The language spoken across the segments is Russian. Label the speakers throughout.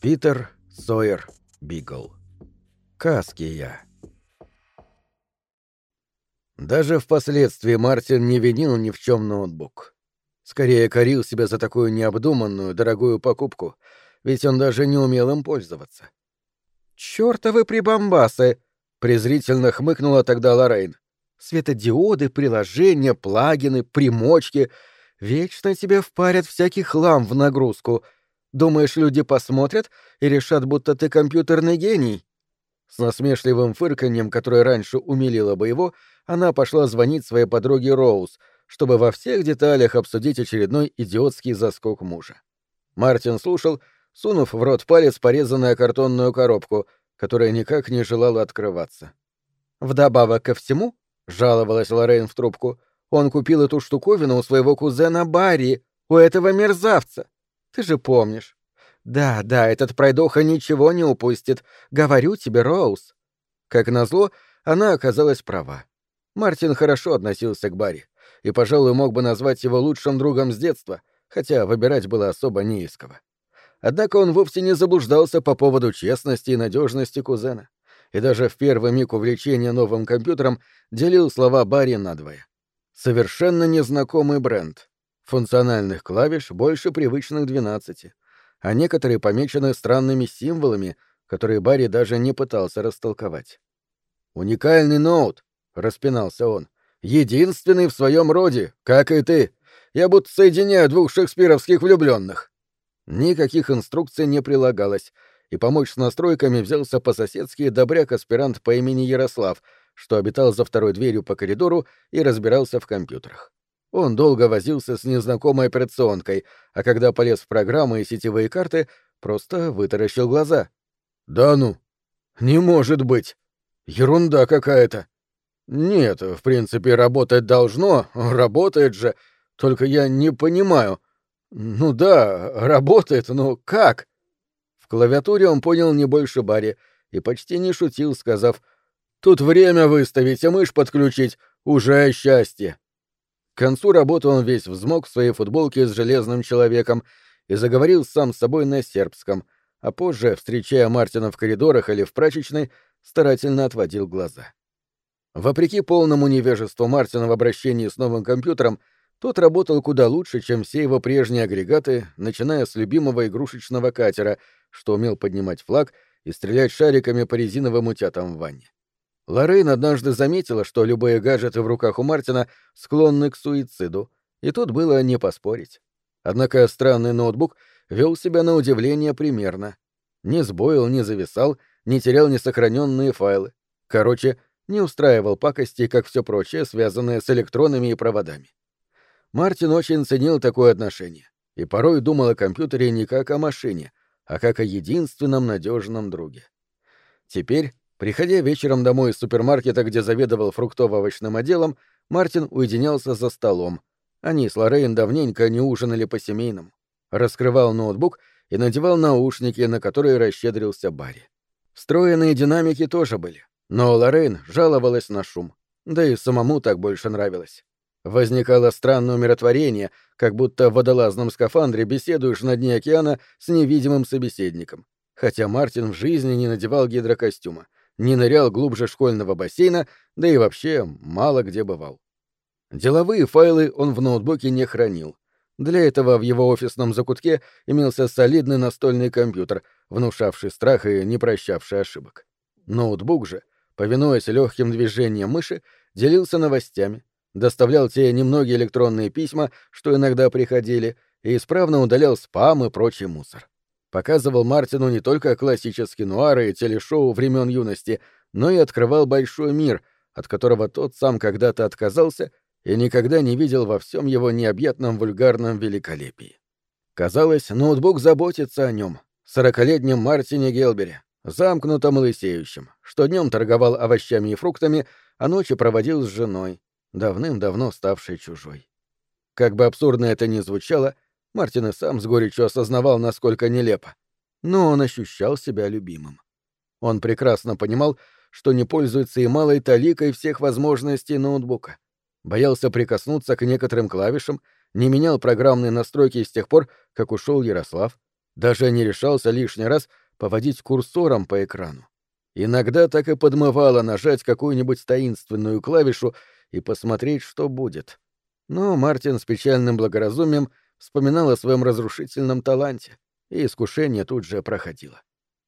Speaker 1: Питер Сойер Бигл. Каския. Даже впоследствии Мартин не винил ни в чем ноутбук. Скорее корил себя за такую необдуманную, дорогую покупку, ведь он даже не умел им пользоваться. «Чёртовы прибамбасы!» — презрительно хмыкнула тогда Лоррейн. «Светодиоды, приложения, плагины, примочки — вечно тебе впарят всякий хлам в нагрузку. Думаешь, люди посмотрят и решат, будто ты компьютерный гений?» С насмешливым фырканьем, которое раньше умилило бы его, она пошла звонить своей подруге Роуз, чтобы во всех деталях обсудить очередной идиотский заскок мужа. Мартин слушал, сунув в рот палец порезанную картонную коробку, которая никак не желала открываться. «Вдобавок ко всему», — жаловалась Лоррейн в трубку, — «он купил эту штуковину у своего кузена Барри, у этого мерзавца. Ты же помнишь. Да, да, этот пройдоха ничего не упустит. Говорю тебе, Роуз». Как назло, она оказалась права. Мартин хорошо относился к Барри и, пожалуй, мог бы назвать его лучшим другом с детства, хотя выбирать было особо не из. Однако он вовсе не заблуждался по поводу честности и надежности кузена, и даже в первый миг увлечения новым компьютером делил слова Барри надвое. Совершенно незнакомый бренд. Функциональных клавиш больше привычных 12, а некоторые помечены странными символами, которые Барри даже не пытался растолковать. «Уникальный ноут», — распинался он, — «единственный в своем роде, как и ты. Я будто соединяю двух шекспировских влюбленных. Никаких инструкций не прилагалось, и помочь с настройками взялся по-соседски добряк-аспирант по имени Ярослав, что обитал за второй дверью по коридору и разбирался в компьютерах. Он долго возился с незнакомой операционкой, а когда полез в программы и сетевые карты, просто вытаращил глаза. «Да ну! Не может быть! Ерунда какая-то!» «Нет, в принципе, работать должно, работает же, только я не понимаю. Ну да, работает, но как?» В клавиатуре он понял не больше Барри и почти не шутил, сказав «Тут время выставить, а мышь подключить, уже счастье». К концу работы он весь взмок в своей футболке с железным человеком и заговорил сам с собой на сербском, а позже, встречая Мартина в коридорах или в прачечной, старательно отводил глаза. Вопреки полному невежеству Мартина в обращении с новым компьютером, тот работал куда лучше, чем все его прежние агрегаты, начиная с любимого игрушечного катера, что умел поднимать флаг и стрелять шариками по резиновым утятам в ванне. Лоррейн однажды заметила, что любые гаджеты в руках у Мартина склонны к суициду, и тут было не поспорить. Однако странный ноутбук вел себя на удивление примерно. Не сбоил, не зависал, не терял несохраненные файлы. Короче, не устраивал пакости, как все прочее, связанное с электронами и проводами. Мартин очень ценил такое отношение и порой думал о компьютере не как о машине, а как о единственном надежном друге. Теперь, приходя вечером домой из супермаркета, где заведовал фруктово-овощным отделом, Мартин уединялся за столом. Они с Лоррейн давненько не ужинали по-семейному. Раскрывал ноутбук и надевал наушники, на которые расщедрился Барри. Встроенные динамики тоже были, но Лоррейн жаловалась на шум. Да и самому так больше нравилось. Возникало странное умиротворение, как будто в водолазном скафандре беседуешь на дне океана с невидимым собеседником. Хотя Мартин в жизни не надевал гидрокостюма, не нырял глубже школьного бассейна, да и вообще мало где бывал. Деловые файлы он в ноутбуке не хранил. Для этого в его офисном закутке имелся солидный настольный компьютер, внушавший страх и не прощавший ошибок. Ноутбук же, повинуясь легким движениям мыши, делился новостями, доставлял те немногие электронные письма, что иногда приходили, и исправно удалял спам и прочий мусор. Показывал Мартину не только классические нуары и телешоу времен юности, но и открывал большой мир, от которого тот сам когда-то отказался и никогда не видел во всем его необъятном вульгарном великолепии. Казалось, ноутбук заботится о нем, сорокалетнем Мартине Гелбере, замкнутом лысеющем, что днем торговал овощами и фруктами, а ночью проводил с женой, давным-давно ставшей чужой. Как бы абсурдно это ни звучало, Мартин и сам с горечью осознавал, насколько нелепо. Но он ощущал себя любимым. Он прекрасно понимал, что не пользуется и малой таликой всех возможностей ноутбука. Боялся прикоснуться к некоторым клавишам, не менял программные настройки с тех пор, как ушел Ярослав. Даже не решался лишний раз поводить курсором по экрану. Иногда так и подмывало нажать какую-нибудь таинственную клавишу и посмотреть, что будет. Но Мартин с печальным благоразумием вспоминал о своем разрушительном таланте, и искушение тут же проходило.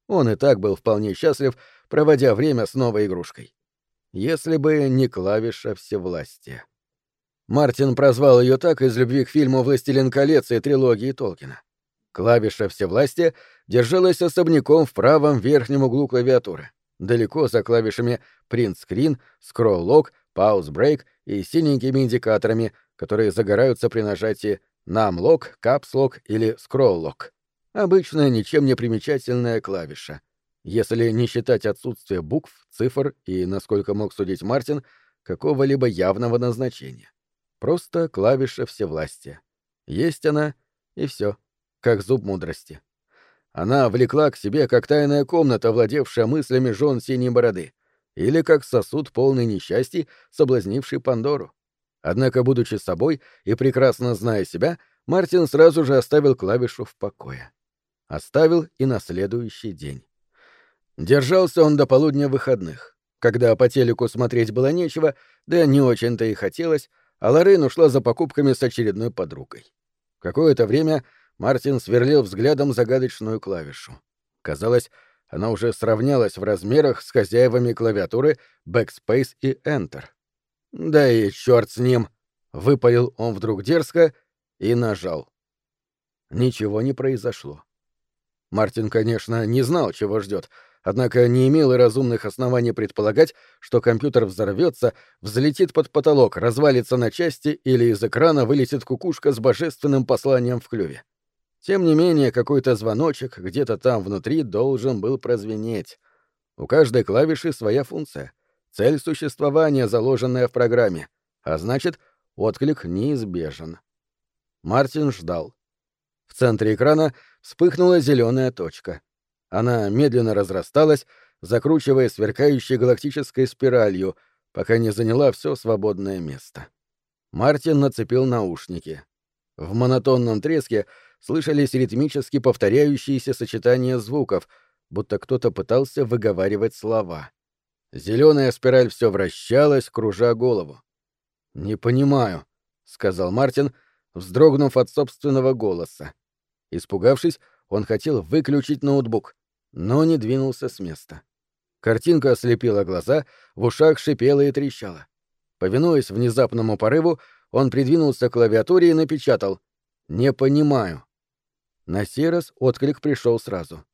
Speaker 1: Он и так был вполне счастлив, проводя время с новой игрушкой. Если бы не клавиша всевластия. Мартин прозвал ее так из любви к фильму «Властелин колец» и трилогии Толкина. Клавиша всевластия держалась особняком в правом верхнем углу клавиатуры, далеко за клавишами «Print Screen», «Scroll Lock», «Pause Break» и синенькими индикаторами, которые загораются при нажатии «Caps Lock» или «Scroll Lock». Обычная ничем не примечательная клавиша. Если не считать отсутствие букв, цифр и, насколько мог судить Мартин, какого-либо явного назначения. Просто клавиша всевластия. Есть она, и все как зуб мудрости. Она влекла к себе, как тайная комната, владевшая мыслями жен синей бороды, или как сосуд полный несчастий, соблазнивший Пандору. Однако, будучи собой и прекрасно зная себя, Мартин сразу же оставил клавишу в покое. Оставил и на следующий день. Держался он до полудня выходных, когда по телеку смотреть было нечего, да не очень-то и хотелось, а Лоррейн ушла за покупками с очередной подругой. Какое-то время Мартин сверлил взглядом загадочную клавишу. Казалось, она уже сравнялась в размерах с хозяевами клавиатуры Backspace и Enter. «Да и черт с ним!» — выпалил он вдруг дерзко и нажал. Ничего не произошло. Мартин, конечно, не знал, чего ждет, однако не имел и разумных оснований предполагать, что компьютер взорвется, взлетит под потолок, развалится на части или из экрана вылетит кукушка с божественным посланием в клюве. Тем не менее, какой-то звоночек где-то там внутри должен был прозвенеть. У каждой клавиши своя функция, цель существования, заложенная в программе, а значит, отклик неизбежен. Мартин ждал. В центре экрана вспыхнула зеленая точка. Она медленно разрасталась, закручивая сверкающей галактической спиралью, пока не заняла все свободное место. Мартин нацепил наушники. В монотонном треске слышались ритмически повторяющиеся сочетания звуков, будто кто-то пытался выговаривать слова. Зеленая спираль все вращалась, кружа голову. «Не понимаю», — сказал Мартин, вздрогнув от собственного голоса. Испугавшись, он хотел выключить ноутбук, но не двинулся с места. Картинка ослепила глаза, в ушах шипела и трещала. Повинуясь внезапному порыву, он придвинулся к клавиатуре и напечатал «Не понимаю». На сей раз отклик пришел сразу.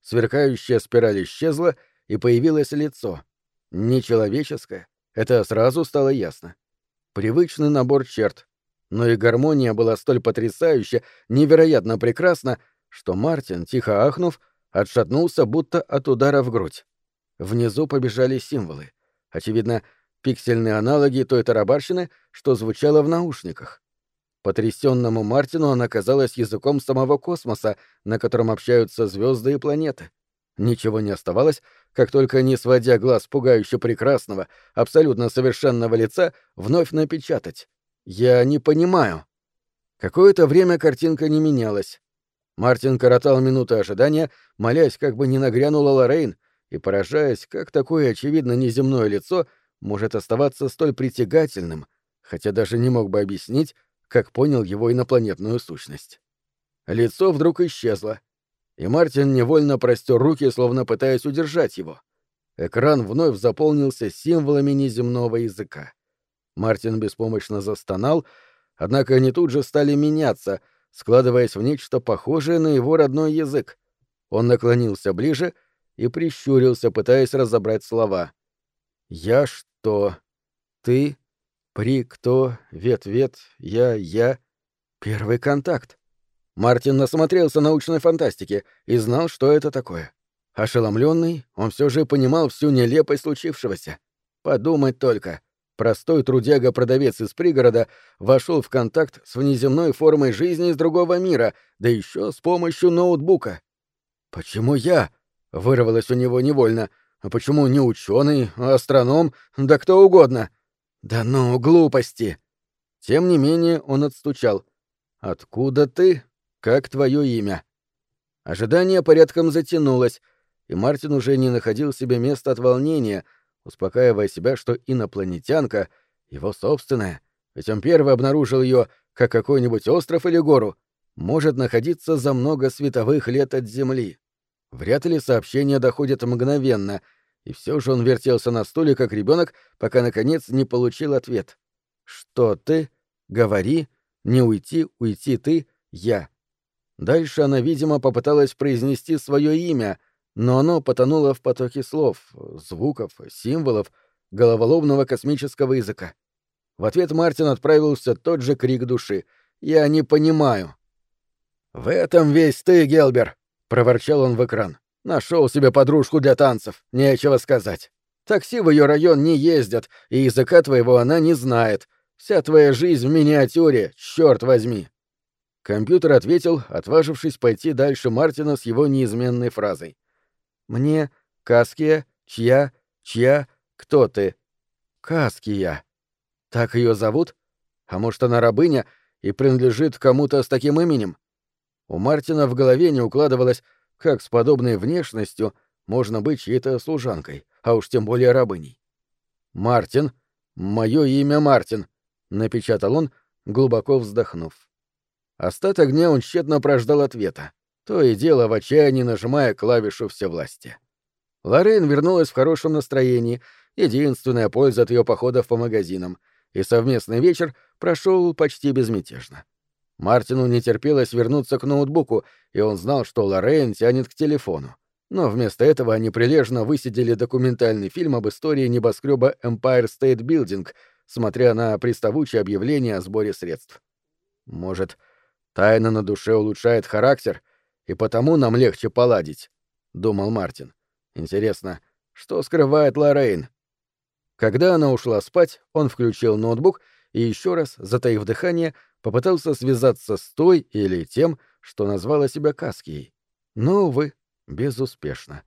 Speaker 1: Сверкающая спираль исчезла, и появилось лицо. Нечеловеческое. Это сразу стало ясно. Привычный набор черт. Но и гармония была столь потрясающе, невероятно прекрасна, что Мартин, тихо ахнув, отшатнулся будто от удара в грудь. Внизу побежали символы. Очевидно, пиксельные аналоги той тарабарщины, что звучало в наушниках. Потрясенному Мартину она казалась языком самого космоса, на котором общаются звезды и планеты. Ничего не оставалось, как только не сводя глаз пугающе прекрасного, абсолютно совершенного лица, вновь напечатать. «Я не понимаю». Какое-то время картинка не менялась. Мартин коротал минуты ожидания, молясь, как бы не нагрянула Лоррейн, и поражаясь, как такое очевидно неземное лицо может оставаться столь притягательным, хотя даже не мог бы объяснить, как понял его инопланетную сущность. Лицо вдруг исчезло, и Мартин невольно простер руки, словно пытаясь удержать его. Экран вновь заполнился символами неземного языка. Мартин беспомощно застонал, однако они тут же стали меняться, складываясь в нечто похожее на его родной язык. Он наклонился ближе и прищурился, пытаясь разобрать слова. «Я что? Ты? При, кто, вет-вет, я, я. Первый контакт. Мартин насмотрелся научной фантастики и знал, что это такое. Ошеломленный, он все же понимал всю нелепость случившегося. Подумать только. Простой трудяга-продавец из пригорода вошел в контакт с внеземной формой жизни из другого мира, да еще с помощью ноутбука. «Почему я?» — вырвалось у него невольно. «А почему не ученый, а астроном, да кто угодно?» «Да ну, глупости!» Тем не менее он отстучал. «Откуда ты? Как твое имя?» Ожидание порядком затянулось, и Мартин уже не находил себе места от волнения, успокаивая себя, что инопланетянка — его собственная, ведь он первый обнаружил ее, как какой-нибудь остров или гору, может находиться за много световых лет от Земли. Вряд ли сообщение доходит мгновенно, и все же он вертелся на стуле, как ребенок, пока, наконец, не получил ответ. «Что ты? Говори. Не уйти, уйти ты, я». Дальше она, видимо, попыталась произнести свое имя, но оно потонуло в потоке слов, звуков, символов, головоломного космического языка. В ответ Мартин отправился тот же крик души. «Я не понимаю». «В этом весь ты, Гелбер!» — проворчал он в экран. Нашел себе подружку для танцев, нечего сказать. Такси в ее район не ездят, и языка твоего она не знает. Вся твоя жизнь в миниатюре, черт возьми. Компьютер ответил, отважившись пойти дальше Мартина с его неизменной фразой. «Мне, Каския, чья, чья, кто ты?» «Каския». Так ее зовут? А может, она рабыня и принадлежит кому-то с таким именем? У Мартина в голове не укладывалось, как с подобной внешностью можно быть чьей-то служанкой, а уж тем более рабыней. «Мартин. Мое имя Мартин», — напечатал он, глубоко вздохнув. Остаток дня он тщетно прождал ответа, то и дело в отчаянии нажимая клавишу всевластия. Лорен вернулась в хорошем настроении, единственная польза от ее походов по магазинам, и совместный вечер прошел почти безмятежно. Мартину не терпелось вернуться к ноутбуку, и он знал, что Лорен тянет к телефону. Но вместо этого они прилежно высидели документальный фильм об истории небоскреба Empire State Building, смотря на приставучее объявление о сборе средств. Может, Тайна на душе улучшает характер, и потому нам легче поладить, думал Мартин. Интересно, что скрывает Лоррейн? Когда она ушла спать, он включил ноутбук и еще раз, затаив дыхание, попытался связаться с той или тем, что назвала себя Каскией. Но, увы, безуспешно.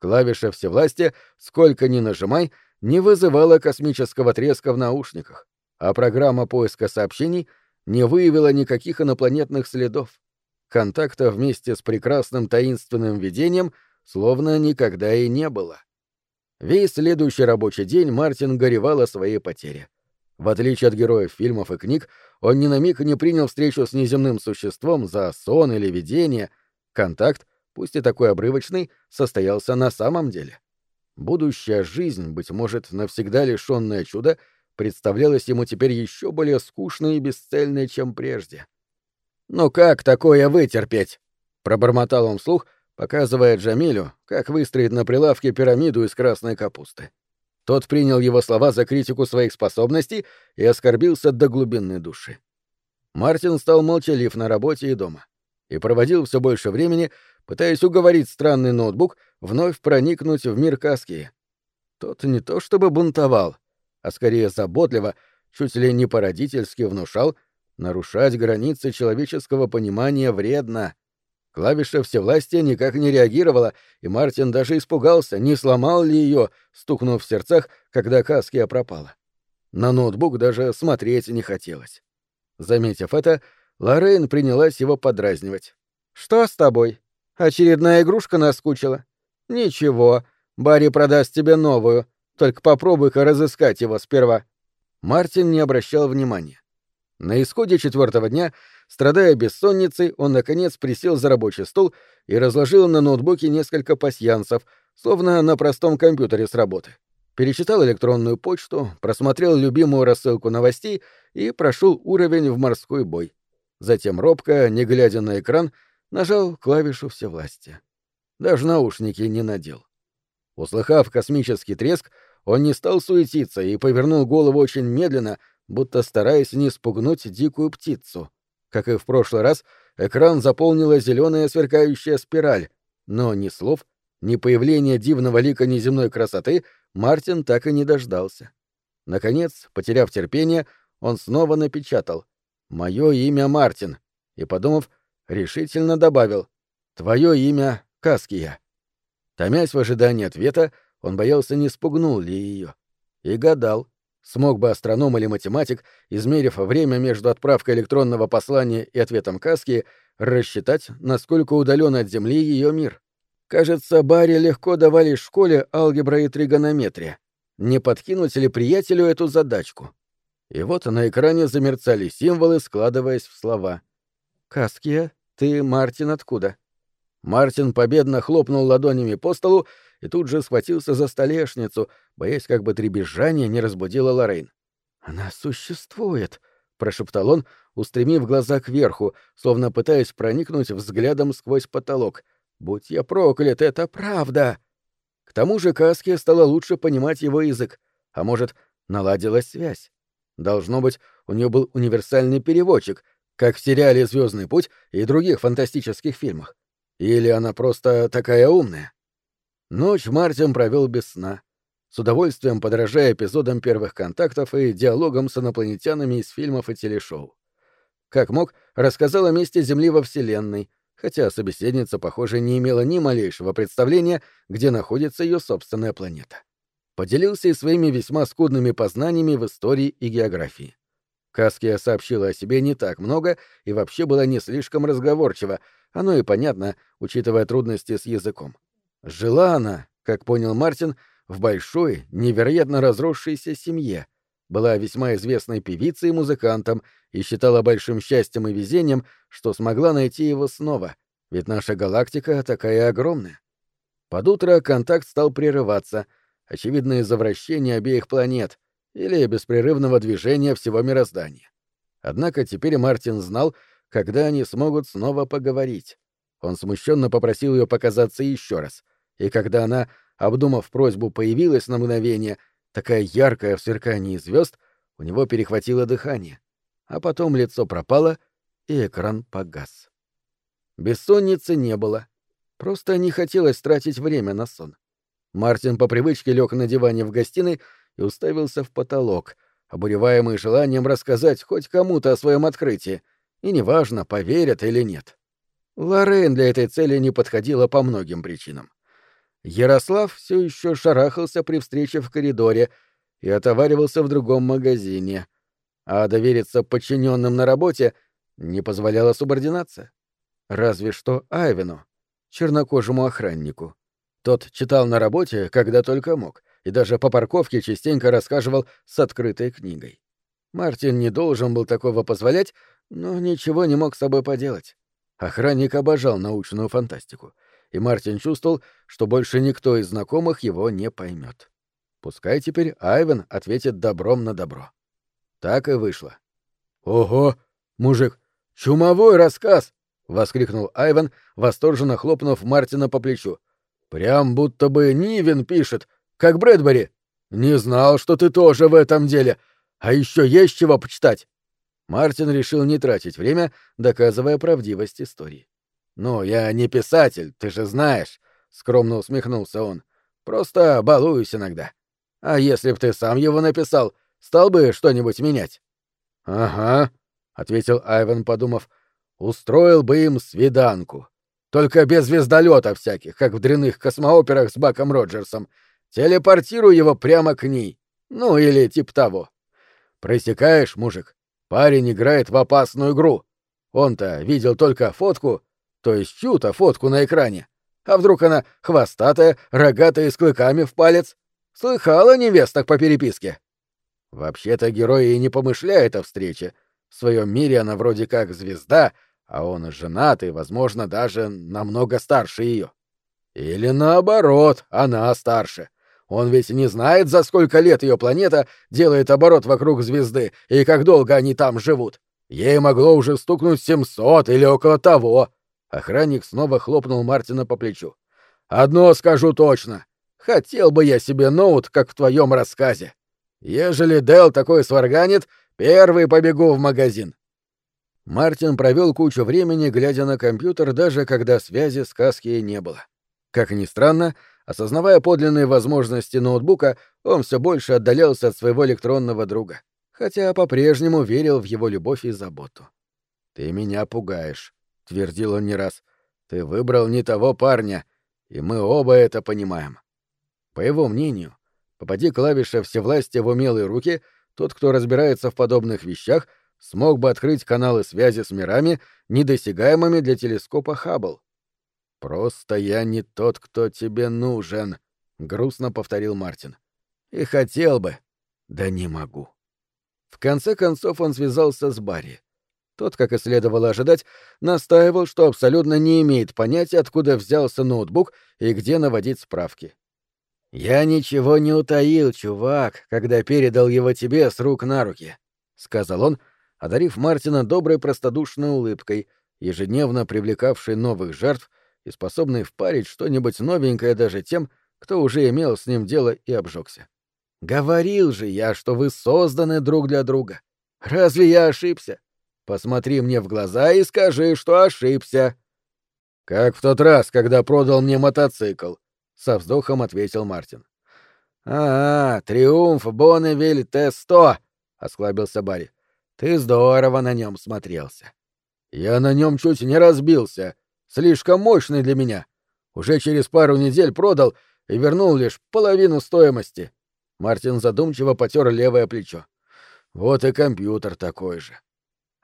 Speaker 1: Клавиша всевластия, сколько ни нажимай, не вызывала космического треска в наушниках, а программа поиска сообщений — не выявила никаких инопланетных следов. Контакта вместе с прекрасным таинственным видением словно никогда и не было. Весь следующий рабочий день Мартин горевал о своей потере. В отличие от героев фильмов и книг, он ни на миг не принял встречу с неземным существом за сон или видение. Контакт, пусть и такой обрывочный, состоялся на самом деле. Будущая жизнь, быть может, навсегда лишенная чуда — представлялась ему теперь еще более скучной и бесцельной, чем прежде. «Ну как такое вытерпеть?» — пробормотал он вслух, показывая Джамилю, как выстроить на прилавке пирамиду из красной капусты. Тот принял его слова за критику своих способностей и оскорбился до глубины души. Мартин стал молчалив на работе и дома и проводил все больше времени, пытаясь уговорить странный ноутбук вновь проникнуть в мир Каски. Тот не то чтобы бунтовал, а скорее заботливо, чуть ли не по-родительски внушал, нарушать границы человеческого понимания вредно. Клавиша всевластия никак не реагировала, и Мартин даже испугался, не сломал ли ее, стукнув в сердцах, когда Каския пропала. На ноутбук даже смотреть не хотелось. Заметив это, Лоррейн принялась его подразнивать. «Что с тобой? Очередная игрушка наскучила?» «Ничего, Барри продаст тебе новую. Только попробуй-ка разыскать его сперва». Мартин не обращал внимания. На исходе четвертого дня, страдая бессонницей, он, наконец, присел за рабочий стол и разложил на ноутбуке несколько пасьянсов, словно на простом компьютере с работы. Перечитал электронную почту, просмотрел любимую рассылку новостей и прошел уровень в морской бой. Затем робко, не глядя на экран, нажал клавишу всевластия. Даже наушники не надел. Услыхав космический треск, он не стал суетиться и повернул голову очень медленно, будто стараясь не спугнуть дикую птицу. Как и в прошлый раз, экран заполнила зеленая сверкающая спираль, но ни слов, ни появления дивного лика неземной красоты Мартин так и не дождался. Наконец, потеряв терпение, он снова напечатал «Мое имя Мартин» и, подумав, решительно добавил «Твое имя Каския». Томясь в ожидании ответа, он боялся, не спугнул ли ее. И гадал, Смог бы астроном или математик, измерив время между отправкой электронного послания и ответом Каски, рассчитать, насколько удален от Земли ее мир? Кажется, Барри легко давали в школе алгебра и тригонометрия. Не подкинуть ли приятелю эту задачку? И вот на экране замерцали символы, складываясь в слова. «Каския, ты, Мартин, откуда?» Мартин победно хлопнул ладонями по столу и тут же схватился за столешницу, боясь, как бы требезжание не разбудило Лорейн. «Она существует», — прошептал он, устремив глаза кверху, словно пытаясь проникнуть взглядом сквозь потолок. «Будь я проклят, это правда!» К тому же Каске стало лучше понимать его язык, а может, наладилась связь. Должно быть, у нее был универсальный переводчик, как в сериале Звездный путь и других фантастических фильмах. Или она просто такая умная? Ночь Мартин провел без сна, с удовольствием подражая эпизодам первых контактов и диалогам с инопланетянами из фильмов и телешоу. Как мог, рассказал о месте Земли во Вселенной, хотя собеседница, похоже, не имела ни малейшего представления, где находится ее собственная планета. Поделился и своими весьма скудными познаниями в истории и географии. Каския сообщила о себе не так много и вообще была не слишком разговорчива, оно и понятно, учитывая трудности с языком. Жила она, как понял Мартин, в большой, невероятно разросшейся семье, была весьма известной певицей и музыкантом и считала большим счастьем и везением, что смогла найти его снова, ведь наша галактика такая огромная. Под утро контакт стал прерываться, очевидно из-за вращения обеих планет или беспрерывного движения всего мироздания. Однако теперь Мартин знал, когда они смогут снова поговорить. Он смущенно попросил ее показаться еще раз, и когда она, обдумав просьбу, появилась на мгновение, такая яркая в сверкании звезд, у него перехватило дыхание, а потом лицо пропало, и экран погас. Бессонницы не было. Просто не хотелось тратить время на сон. Мартин по привычке лег на диване в гостиной и уставился в потолок, обуреваемый желанием рассказать хоть кому-то о своем открытии, и неважно, поверят или нет. Лорен для этой цели не подходила по многим причинам. Ярослав все еще шарахался при встрече в коридоре и отоваривался в другом магазине, а довериться подчиненным на работе не позволяла субординация. Разве что Айвину, чернокожему охраннику. Тот читал на работе, когда только мог, и даже по парковке частенько рассказывал с открытой книгой. Мартин не должен был такого позволять, но ничего не мог с собой поделать. Охранник обожал научную фантастику, и Мартин чувствовал, что больше никто из знакомых его не поймет. Пускай теперь Айвен ответит добром на добро. Так и вышло. «Ого, мужик, чумовой рассказ!» — воскликнул Айвен, восторженно хлопнув Мартина по плечу. «Прям будто бы Нивен пишет, как Брэдбери. Не знал, что ты тоже в этом деле. А еще есть чего почитать. Мартин решил не тратить время, доказывая правдивость истории. «Ну, я не писатель, ты же знаешь», — скромно усмехнулся он. «Просто балуюсь иногда. А если б ты сам его написал, стал бы что-нибудь менять?» «Ага», — ответил Айвен, подумав, — «устроил бы им свиданку. Только без звездолета всяких, как в дрянных космооперах с Баком Роджерсом. Телепортирую его прямо к ней. Ну, или типа того. Просекаешь, мужик, Парень играет в опасную игру. Он-то видел только фотку, то есть чью-то фотку на экране. А вдруг она хвостатая, рогатая с клыками в палец? Слыхала невесток по переписке? Вообще-то герой и не помышляет о встрече. В своем мире она вроде как звезда, а он женат и, возможно, даже намного старше ее. Или наоборот, она старше. Он ведь не знает, за сколько лет ее планета делает оборот вокруг звезды и как долго они там живут. Ей могло уже стукнуть семьсот или около того. Охранник снова хлопнул Мартина по плечу. Одно скажу точно. Хотел бы я себе ноут, как в твоем рассказе. Ежели Дел такой сварганит, первый побегу в магазин. Мартин провел кучу времени, глядя на компьютер, даже когда связи с Каскией не было. Как ни странно, Осознавая подлинные возможности ноутбука, он все больше отдалялся от своего электронного друга, хотя по-прежнему верил в его любовь и заботу. «Ты меня пугаешь», — твердил он не раз. «Ты выбрал не того парня, и мы оба это понимаем». По его мнению, попади клавиша всевластия в умелые руки, тот, кто разбирается в подобных вещах, смог бы открыть каналы связи с мирами, недосягаемыми для телескопа Хаббл. «Просто я не тот, кто тебе нужен», — грустно повторил Мартин. «И хотел бы. Да не могу». В конце концов он связался с Барри. Тот, как и следовало ожидать, настаивал, что абсолютно не имеет понятия, откуда взялся ноутбук и где наводить справки. «Я ничего не утаил, чувак, когда передал его тебе с рук на руки», — сказал он, одарив Мартина доброй простодушной улыбкой, ежедневно привлекавшей новых жертв и способной впарить что-нибудь новенькое даже тем, кто уже имел с ним дело и обжегся. «Говорил же я, что вы созданы друг для друга. Разве я ошибся? Посмотри мне в глаза и скажи, что ошибся. Как в тот раз, когда продал мне мотоцикл, со вздохом ответил Мартин. А, -а Триумф Бонневиль Т-100, осклабился Барри. Ты здорово на нем смотрелся. Я на нем чуть не разбился. Слишком мощный для меня. Уже через пару недель продал и вернул лишь половину стоимости. Мартин задумчиво потер левое плечо. Вот и компьютер такой же.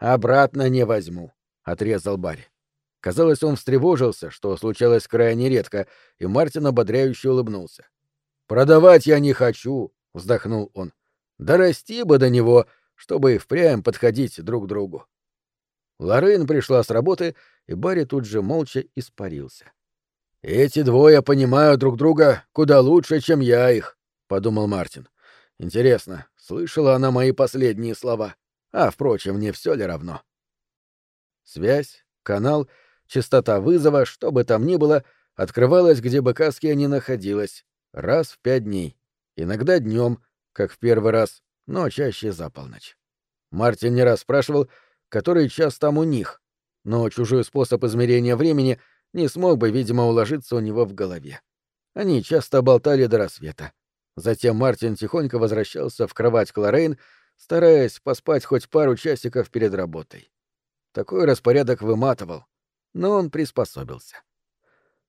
Speaker 1: «Обратно не возьму», — отрезал Барри. Казалось, он встревожился, что случалось крайне редко, и Мартин ободряюще улыбнулся. «Продавать я не хочу», — вздохнул он. «Дорасти бы до него, чтобы и впрямь подходить друг к другу». Лоррейн пришла с работы, и Барри тут же молча испарился. «Эти двое понимают друг друга куда лучше, чем я их», — подумал Мартин. «Интересно, слышала она мои последние слова?» А, впрочем, не все ли равно? Связь, канал, частота вызова, что бы там ни было, открывалась, где бы Каския ни находилась, раз в пять дней. Иногда днем, как в первый раз, но чаще за полночь. Мартин не раз спрашивал, который час там у них, но чужой способ измерения времени не смог бы, видимо, уложиться у него в голове. Они часто болтали до рассвета. Затем Мартин тихонько возвращался в кровать Клорейн стараясь поспать хоть пару часиков перед работой. Такой распорядок выматывал, но он приспособился.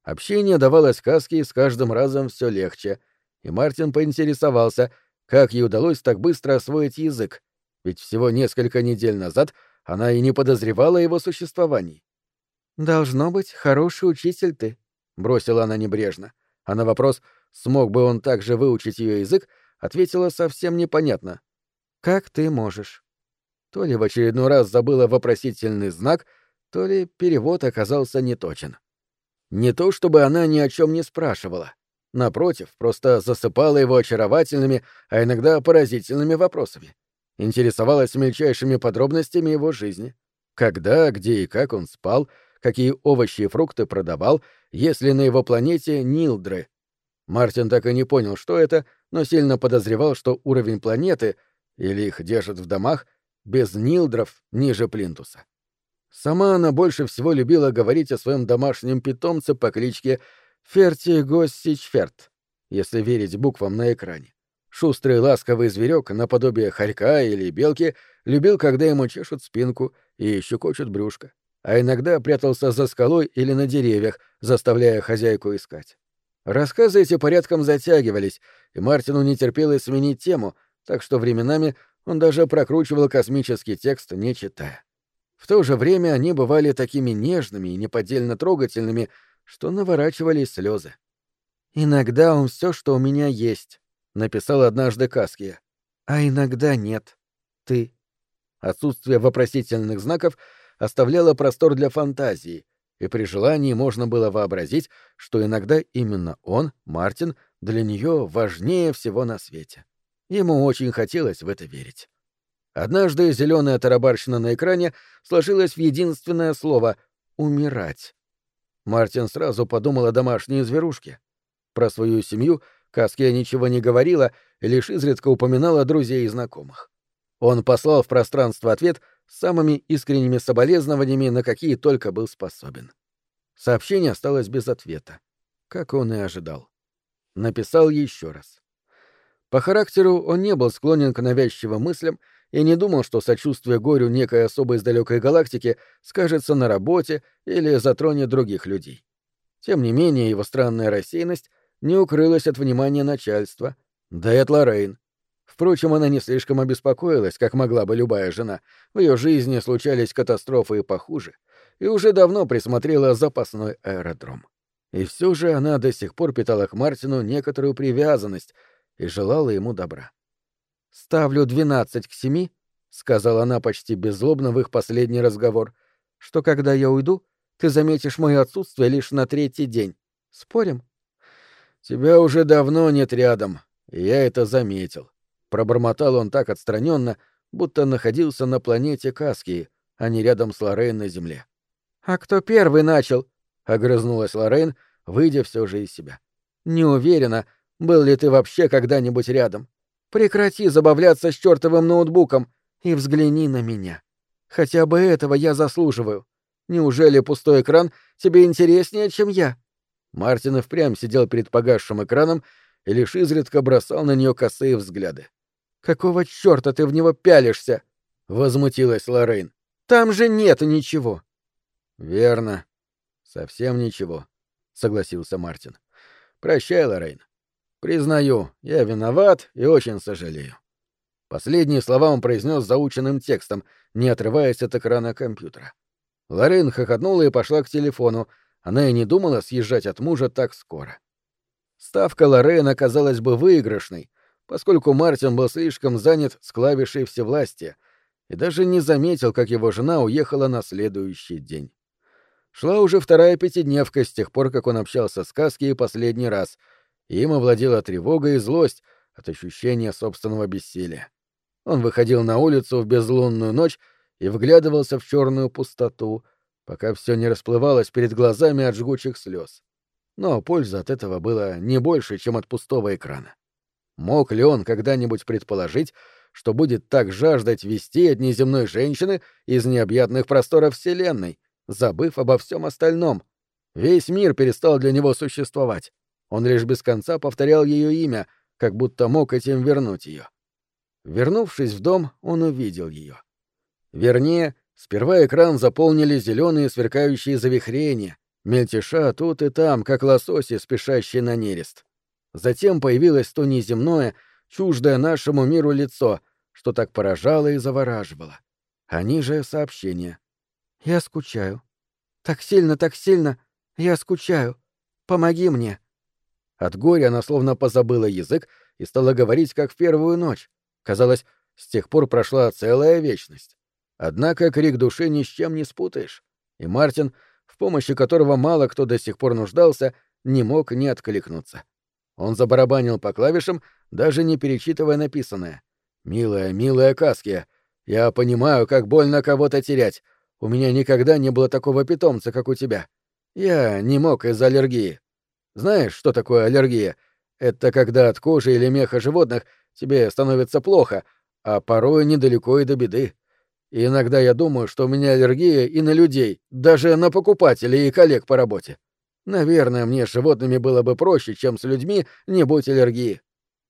Speaker 1: Общение давалось Каске с каждым разом все легче, и Мартин поинтересовался, как ей удалось так быстро освоить язык, ведь всего несколько недель назад она и не подозревала его существовании. «Должно быть, хороший учитель ты», — бросила она небрежно, а на вопрос, смог бы он также выучить ее язык, ответила совсем непонятно. Как ты можешь? То ли в очередной раз забыла вопросительный знак, то ли перевод оказался неточен. Не то чтобы она ни о чем не спрашивала. Напротив, просто засыпала его очаровательными, а иногда поразительными вопросами. Интересовалась мельчайшими подробностями его жизни. Когда, где и как он спал, какие овощи и фрукты продавал, если на его планете Нилдры. Мартин так и не понял, что это, но сильно подозревал, что уровень планеты — или их держат в домах, без нилдров ниже плинтуса. Сама она больше всего любила говорить о своем домашнем питомце по кличке Ферти Госсичферт, если верить буквам на экране. Шустрый ласковый зверек, наподобие хорька или белки, любил, когда ему чешут спинку и щекочут брюшко, а иногда прятался за скалой или на деревьях, заставляя хозяйку искать. Рассказы эти порядком затягивались, и Мартину не терпелось сменить тему — так что временами он даже прокручивал космический текст, не читая. В то же время они бывали такими нежными и неподдельно трогательными, что наворачивались слезы. «Иногда он все, что у меня есть», — написал однажды Каския. «А иногда нет. Ты». Отсутствие вопросительных знаков оставляло простор для фантазии, и при желании можно было вообразить, что иногда именно он, Мартин, для нее важнее всего на свете. Ему очень хотелось в это верить. Однажды зеленая тарабарщина на экране сложилась в единственное слово «умирать». Мартин сразу подумал о домашней зверушке. Про свою семью Каския ничего не говорила лишь изредка упоминала друзей и знакомых. Он послал в пространство ответ с самыми искренними соболезнованиями, на какие только был способен. Сообщение осталось без ответа, как он и ожидал. Написал еще раз. По характеру он не был склонен к навязчивым мыслям и не думал, что сочувствие горю некой особой из далекой галактики скажется на работе или затронет других людей. Тем не менее, его странная рассеянность не укрылась от внимания начальства, да и от Лоррейн. Впрочем, она не слишком обеспокоилась, как могла бы любая жена. В ее жизни случались катастрофы и похуже, и уже давно присмотрела запасной аэродром. И все же она до сих пор питала к Мартину некоторую привязанность и желала ему добра. «Ставлю двенадцать к семи», — сказала она почти беззлобно в их последний разговор, — «что когда я уйду, ты заметишь мое отсутствие лишь на третий день. Спорим?»
Speaker 2: «Тебя уже давно нет рядом, и я это заметил», — пробормотал он так отстраненно, будто находился на планете Каскии, а не рядом с Лоррейн на Земле.
Speaker 1: «А кто первый начал?» — огрызнулась Лоррейн, выйдя все же из себя. «Не уверена, был ли ты вообще когда-нибудь рядом. Прекрати забавляться с чертовым ноутбуком и взгляни на меня. Хотя бы этого я заслуживаю. Неужели пустой экран тебе интереснее, чем я?»
Speaker 2: Мартин и впрямь сидел перед погасшим экраном и лишь изредка бросал на нее косые взгляды.
Speaker 1: «Какого черта ты в него пялишься?»
Speaker 2: — возмутилась Лоррейн.
Speaker 1: «Там же нет ничего».
Speaker 2: «Верно. Совсем ничего», — согласился Мартин. «Прощай, Лоррейн. Признаю, я виноват и очень сожалею». Последние слова он произнес заученным текстом, не отрываясь от экрана компьютера. Лоррейн хохотнула и пошла к телефону. Она и не думала съезжать от мужа так скоро. Ставка Лоррейн оказалась бы выигрышной, поскольку Мартин был слишком занят с клавишей всевластия и даже не заметил, как его жена уехала на следующий день. Шла уже вторая пятидневка с тех пор, как он общался с Каски последний раз — им овладела тревога и злость от ощущения собственного бессилия. Он выходил на улицу в безлунную ночь и вглядывался в черную пустоту, пока все не расплывалось перед глазами от жгучих слез. Но польза от этого была не больше, чем от пустого экрана. Мог ли он когда-нибудь предположить, что будет так жаждать вести от неземной женщины из необъятных просторов Вселенной, забыв обо всем остальном? Весь мир перестал для него существовать. Он лишь без конца повторял ее имя, как будто мог этим вернуть ее. Вернувшись в дом, он увидел ее. Вернее, сперва экран заполнили зеленые сверкающие завихрения, мельтеша тут и там, как лососи, спешащие на нерест. Затем появилось то неземное, чуждое нашему миру лицо, что так поражало и завораживало. Они же сообщения. «Я скучаю. Так сильно, так сильно. Я скучаю. Помоги мне. От горя она словно позабыла язык и стала говорить, как в первую ночь. Казалось, с тех пор прошла целая вечность. Однако крик души ни с чем не спутаешь. И Мартин, в помощи которого мало кто до сих пор нуждался, не мог не откликнуться. Он забарабанил по клавишам, даже не перечитывая написанное. «Милая, милая Каския, я понимаю, как больно кого-то терять. У меня никогда не было такого питомца, как у тебя. Я не мог из-за аллергии. Знаешь, что такое аллергия? Это когда от кожи или меха животных тебе становится плохо, а порой недалеко и до беды. И иногда я думаю, что у меня аллергия и на людей, даже на покупателей и коллег по работе. Наверное, мне с животными было бы проще, чем с людьми, не будь аллергии.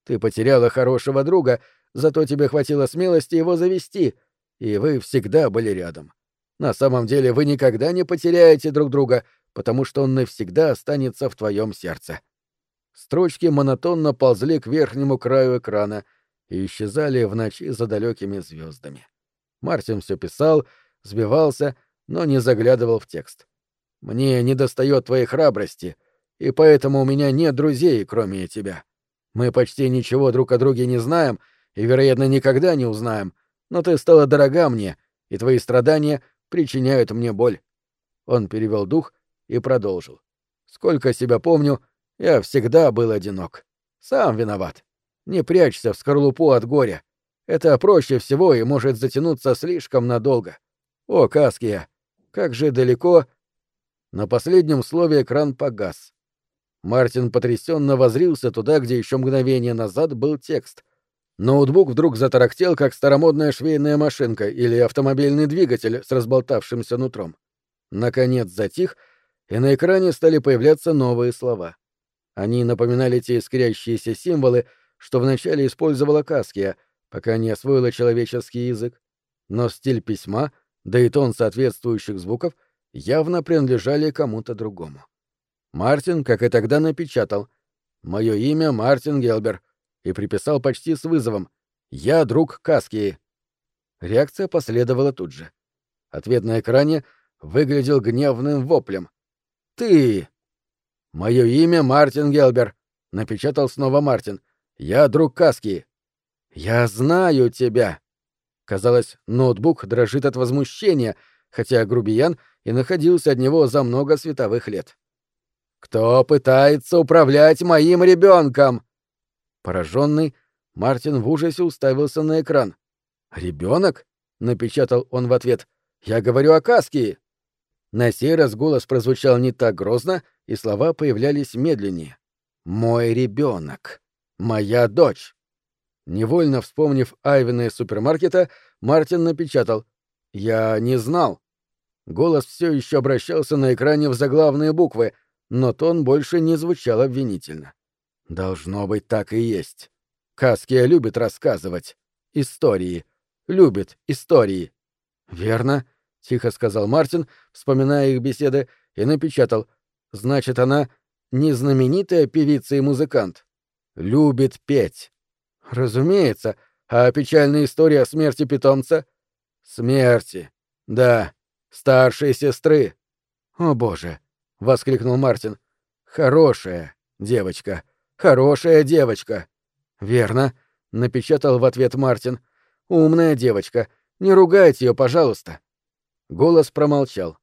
Speaker 2: Ты потеряла хорошего друга, зато тебе хватило смелости его завести, и вы всегда были рядом. На самом деле вы никогда не потеряете друг друга, потому что он навсегда останется в твоем сердце. Строчки монотонно ползли к верхнему краю экрана и исчезали в ночи за далекими звездами. Мартин все писал, сбивался, но не заглядывал в текст. «Мне недостает твоей храбрости, и поэтому у меня нет друзей, кроме тебя. Мы почти ничего друг о друге не знаем и, вероятно, никогда не узнаем, но ты стала дорога мне, и твои страдания причиняют мне боль». Он перевел дух и продолжил. «Сколько себя помню, я всегда был одинок. Сам виноват. Не прячься в скорлупу от горя. Это проще всего и может затянуться слишком надолго. О, Каския, как же далеко...» На последнем слове экран погас. Мартин потрясенно возрился туда, где еще мгновение назад был текст. Ноутбук вдруг затарахтел, как старомодная швейная машинка или автомобильный двигатель с разболтавшимся нутром. Наконец затих — и на экране стали появляться новые слова. Они напоминали те искрящиеся символы, что вначале использовала Каския, пока не освоила человеческий язык. Но стиль письма, да и тон соответствующих звуков явно принадлежали кому-то другому. Мартин, как и тогда, напечатал «Мое имя Мартин Гелбер» и приписал почти с вызовом Я друг Каски. Реакция последовала тут же. Ответ на экране выглядел гневным воплем. «Ты!» «Мое имя Мартин Гелбер», — напечатал снова Мартин. «Я друг Каски». «Я знаю тебя». Казалось, ноутбук дрожит от возмущения, хотя грубиян и находился от него за много световых лет. «Кто пытается управлять моим ребенком?» Пораженный, Мартин в ужасе уставился на экран. «Ребенок?» — напечатал он в ответ. «Я говорю о Каске!» На сей раз голос прозвучал не так грозно, и слова появлялись медленнее. «Мой ребенок. Моя дочь». Невольно вспомнив Айвена из супермаркета, Мартин напечатал «Я не знал». Голос все еще обращался на экране в заглавные буквы, но тон больше не звучал обвинительно. Должно быть, так и есть. Каския любит рассказывать. Истории. Любит истории. Верно, — тихо сказал Мартин, вспоминая их беседы, и напечатал. Значит, она не знаменитая певица и музыкант. Любит петь. Разумеется. А печальная история о смерти питомца? Смерти. Да. Старшей сестры. О, боже. — воскликнул Мартин. Хорошая девочка. Хорошая девочка. Верно, — напечатал в ответ Мартин. Умная девочка. Не ругайте ее, пожалуйста. Голос промолчал.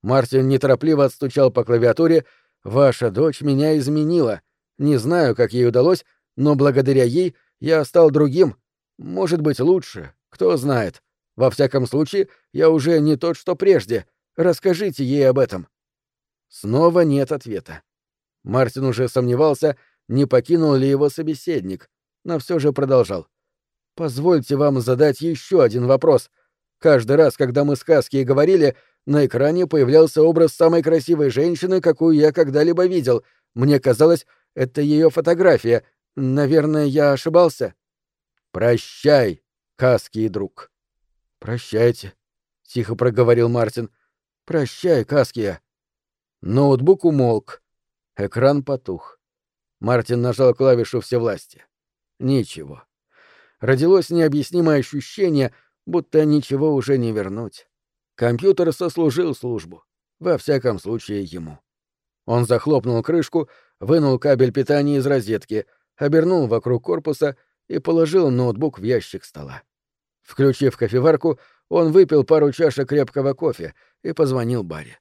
Speaker 2: Мартин неторопливо отстучал по клавиатуре. «Ваша дочь меня изменила. Не знаю, как ей удалось, но благодаря ей я стал другим. Может быть, лучше. Кто знает. Во всяком случае, я уже не тот, что прежде. Расскажите ей об этом». Снова нет ответа. Мартин уже сомневался, не покинул ли его собеседник, но все же продолжал. «Позвольте вам задать еще один вопрос. Каждый раз, когда мы сказки и говорили, на экране появлялся образ самой красивой женщины, какую я когда-либо видел. Мне казалось, это ее фотография. Наверное, я ошибался. Прощай, Каски друг. Прощайте, тихо проговорил Мартин. Прощай, Каския. Ноутбук умолк. Экран потух. Мартин нажал клавишу всевластия. Ничего. Родилось необъяснимое ощущение, будто ничего уже не вернуть. Компьютер сослужил службу. Во всяком случае, ему. Он захлопнул крышку, вынул кабель питания из розетки, обернул вокруг корпуса и положил ноутбук в ящик стола. Включив кофеварку, он выпил пару чашек крепкого кофе и позвонил Барри.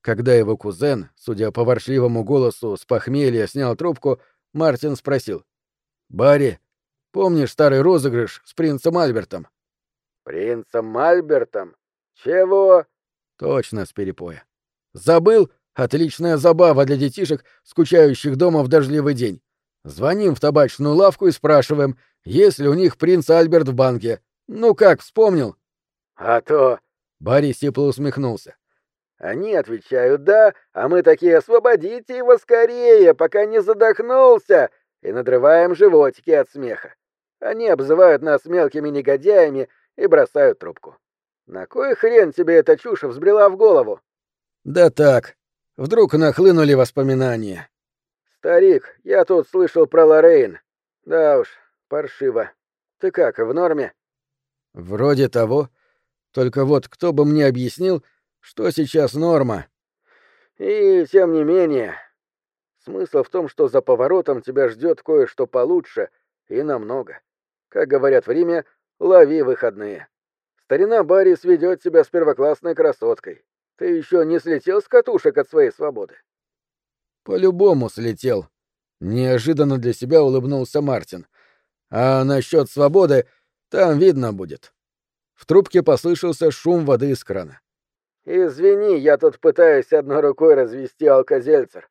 Speaker 2: Когда его кузен, судя по воршливому голосу, с похмелья снял трубку, Мартин спросил. «Барри, помнишь старый розыгрыш с принцем Альбертом?»
Speaker 1: Принцем Альбертом? Чего?
Speaker 2: Точно, с перепоя. Забыл? Отличная забава для детишек, скучающих дома в дождливый день. Звоним в табачную лавку и спрашиваем, есть ли у них принц Альберт в банке. Ну как, вспомнил?
Speaker 1: А то...
Speaker 2: Борис сипло усмехнулся.
Speaker 1: Они отвечают «да», а мы такие «освободите его скорее, пока не задохнулся», и надрываем животики от смеха. Они обзывают нас мелкими негодяями и бросают трубку. На кой хрен тебе эта чушь взбрела в голову?
Speaker 2: Да так. Вдруг нахлынули воспоминания.
Speaker 1: Старик, я тут слышал про Лорейн. Да уж, паршиво. Ты как, в норме?
Speaker 2: Вроде того. Только вот кто бы мне объяснил, что сейчас норма?
Speaker 1: И тем не менее. Смысл в том, что за поворотом тебя ждет кое-что получше и намного. Как говорят в Риме, Лови выходные. Старина Барри сведет себя с первоклассной красоткой. Ты еще не слетел с катушек от своей свободы?
Speaker 2: По-любому слетел. Неожиданно для себя улыбнулся Мартин. А насчет свободы там видно будет. В трубке послышался шум воды из крана.
Speaker 1: «Извини, я тут пытаюсь одной рукой развести алкозельцер.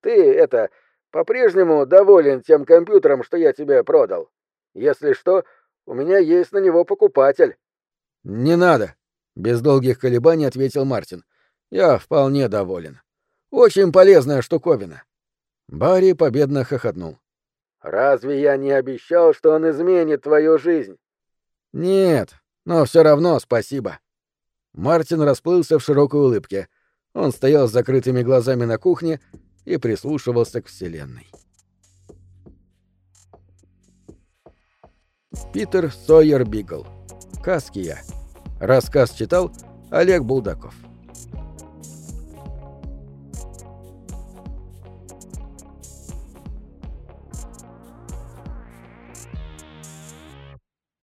Speaker 1: Ты, это, по-прежнему доволен тем компьютером, что я тебе продал? Если что, у меня есть на него покупатель.
Speaker 2: Не надо, без долгих колебаний ответил Мартин. Я вполне доволен. Очень полезная штуковина. Барри победно хохотнул.
Speaker 1: Разве я не обещал, что он изменит твою жизнь?
Speaker 2: Нет, но все равно спасибо. Мартин расплылся в широкой улыбке. Он стоял с закрытыми глазами на кухне и прислушивался к Вселенной.
Speaker 1: Питер Сойер Бигл. Каския. Рассказ читал Олег Булдаков.